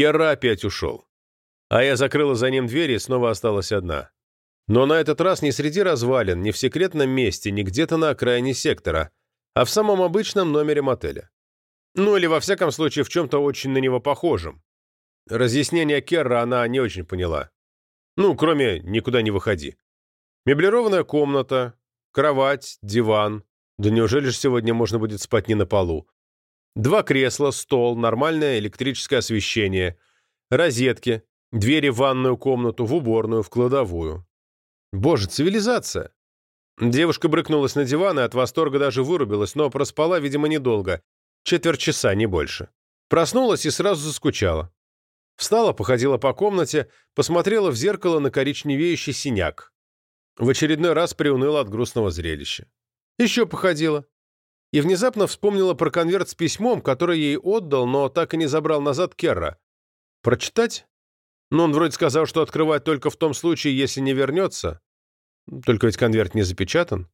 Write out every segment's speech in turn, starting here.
Керра опять ушел. А я закрыла за ним дверь и снова осталась одна. Но на этот раз не среди развалин, не в секретном месте, не где-то на окраине сектора, а в самом обычном номере мотеля. Ну или, во всяком случае, в чем-то очень на него похожем. Разъяснение Керра она не очень поняла. Ну, кроме «никуда не выходи». Меблированная комната, кровать, диван. Да неужели же сегодня можно будет спать не на полу? Два кресла, стол, нормальное электрическое освещение, розетки, двери в ванную комнату, в уборную, в кладовую. Боже, цивилизация! Девушка брыкнулась на диван и от восторга даже вырубилась, но проспала, видимо, недолго. Четверть часа, не больше. Проснулась и сразу заскучала. Встала, походила по комнате, посмотрела в зеркало на коричневеющий синяк. В очередной раз приуныла от грустного зрелища. Еще походила. И внезапно вспомнила про конверт с письмом, который ей отдал, но так и не забрал назад Керра. Прочитать? Но он вроде сказал, что открывать только в том случае, если не вернется. Только ведь конверт не запечатан.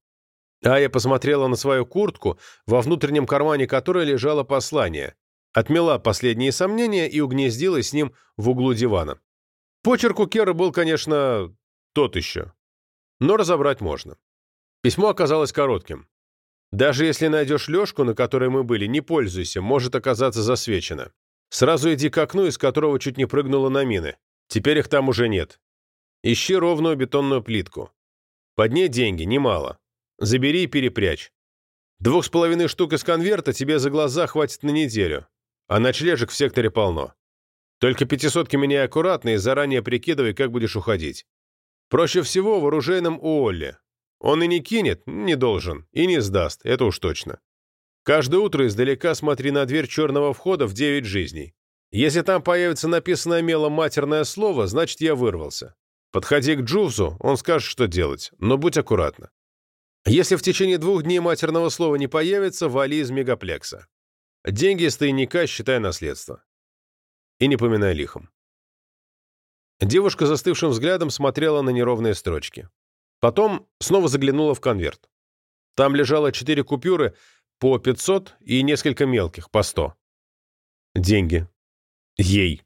А я посмотрела на свою куртку, во внутреннем кармане которой лежало послание. Отмела последние сомнения и угнездилась с ним в углу дивана. Почерк у Кера был, конечно, тот еще. Но разобрать можно. Письмо оказалось коротким. Даже если найдешь лёжку, на которой мы были, не пользуйся, может оказаться засвечено. Сразу иди к окну, из которого чуть не прыгнула на мины. Теперь их там уже нет. Ищи ровную бетонную плитку. Под ней деньги, немало. Забери и перепрячь. Двух с половиной штук из конверта тебе за глаза хватит на неделю, а ночлежек в секторе полно. Только пятисотки меняй аккуратно и заранее прикидывай, как будешь уходить. Проще всего в оружейном у Олли. Он и не кинет, не должен, и не сдаст, это уж точно. Каждое утро издалека смотри на дверь черного входа в девять жизней. Если там появится написанное мелом матерное слово, значит, я вырвался. Подходи к Джувзу, он скажет, что делать, но будь аккуратна. Если в течение двух дней матерного слова не появится, вали из мегаплекса. Деньги из тайника считай наследство. И не поминай лихом. Девушка застывшим взглядом смотрела на неровные строчки. Потом снова заглянула в конверт. Там лежало четыре купюры по 500 и несколько мелких по 100. Деньги. Ей.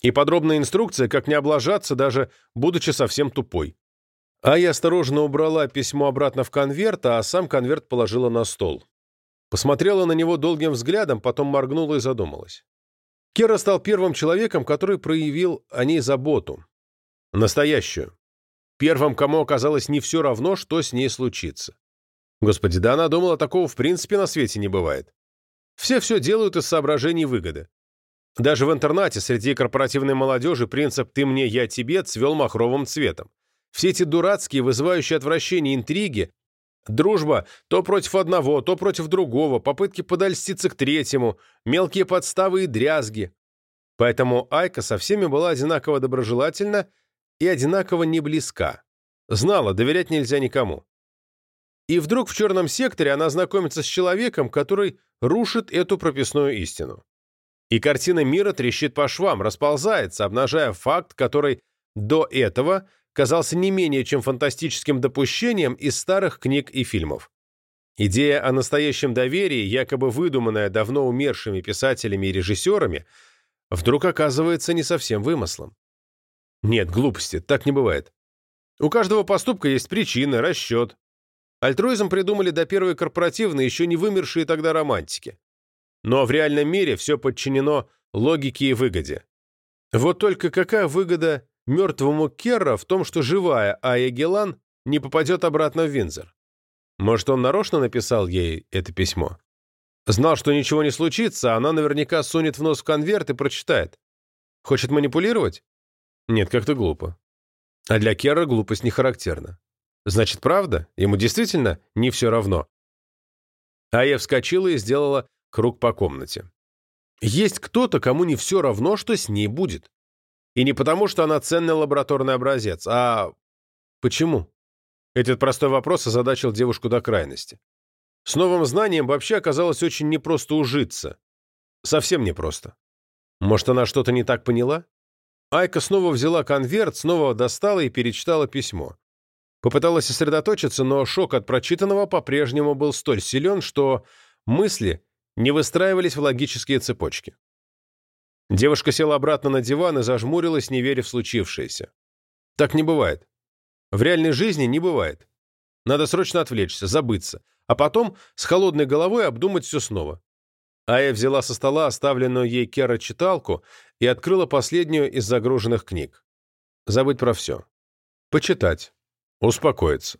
И подробная инструкция, как не облажаться, даже будучи совсем тупой. А я осторожно убрала письмо обратно в конверт, а сам конверт положила на стол. Посмотрела на него долгим взглядом, потом моргнула и задумалась. Кера стал первым человеком, который проявил о ней заботу. Настоящую. Первым, кому оказалось не все равно, что с ней случится. Господи, да она думала, такого в принципе на свете не бывает. Все все делают из соображений выгоды. Даже в интернате среди корпоративной молодежи принцип «ты мне, я тебе» цвел махровым цветом. Все эти дурацкие, вызывающие отвращение интриги, дружба то против одного, то против другого, попытки подольститься к третьему, мелкие подставы и дрязги. Поэтому Айка со всеми была одинаково доброжелательна и одинаково не близка. Знала, доверять нельзя никому. И вдруг в черном секторе она знакомится с человеком, который рушит эту прописную истину. И картина мира трещит по швам, расползается, обнажая факт, который до этого казался не менее чем фантастическим допущением из старых книг и фильмов. Идея о настоящем доверии, якобы выдуманная давно умершими писателями и режиссерами, вдруг оказывается не совсем вымыслом. Нет, глупости, так не бывает. У каждого поступка есть причина, расчет. Альтруизм придумали до первой корпоративной, еще не вымершие тогда романтики. Но в реальном мире все подчинено логике и выгоде. Вот только какая выгода мертвому Керра в том, что живая Ая Гелан не попадет обратно в Винзор? Может, он нарочно написал ей это письмо? Знал, что ничего не случится, она наверняка сунет в нос в конверт и прочитает. Хочет манипулировать? Нет, как-то глупо. А для Керра глупость не характерна. Значит, правда? Ему действительно не все равно. Ая вскочила и сделала круг по комнате. Есть кто-то, кому не все равно, что с ней будет. И не потому, что она ценный лабораторный образец, а почему? Этот простой вопрос озадачил девушку до крайности. С новым знанием вообще оказалось очень непросто ужиться. Совсем непросто. Может, она что-то не так поняла? Айка снова взяла конверт, снова достала и перечитала письмо. Попыталась сосредоточиться, но шок от прочитанного по-прежнему был столь силен, что мысли не выстраивались в логические цепочки. Девушка села обратно на диван и зажмурилась, не веря в случившееся. Так не бывает. В реальной жизни не бывает. Надо срочно отвлечься, забыться, а потом с холодной головой обдумать все снова. Ая взяла со стола оставленную ей Кера читалку и открыла последнюю из загруженных книг. Забыть про все. Почитать. Успокоиться.